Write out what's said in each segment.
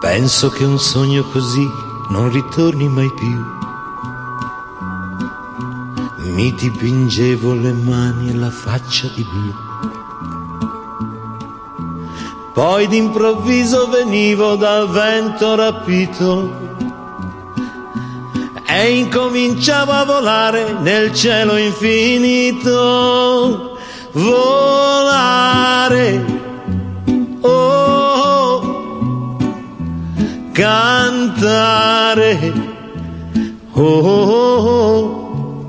Penso che un sogno così non ritorni mai più. Mi dipingevo le mani e la faccia di blu. Poi d'improvviso venivo dal vento rapito e incominciavo a volare nel cielo infinito. Volare. Oh, cantare. Oh, oh, oh,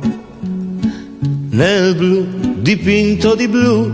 nel blu dipinto di blu,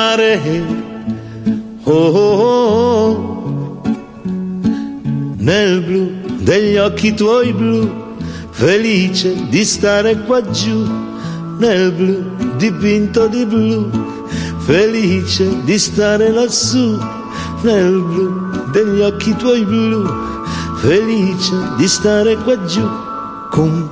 Oh, oh, oh, nel blu degli occhi tuoi blu, felice di stare qua giù, nel blu dipinto di blu, felice di stare lassù, nel blu degli occhi tuoi blu, felice di stare qua giù, con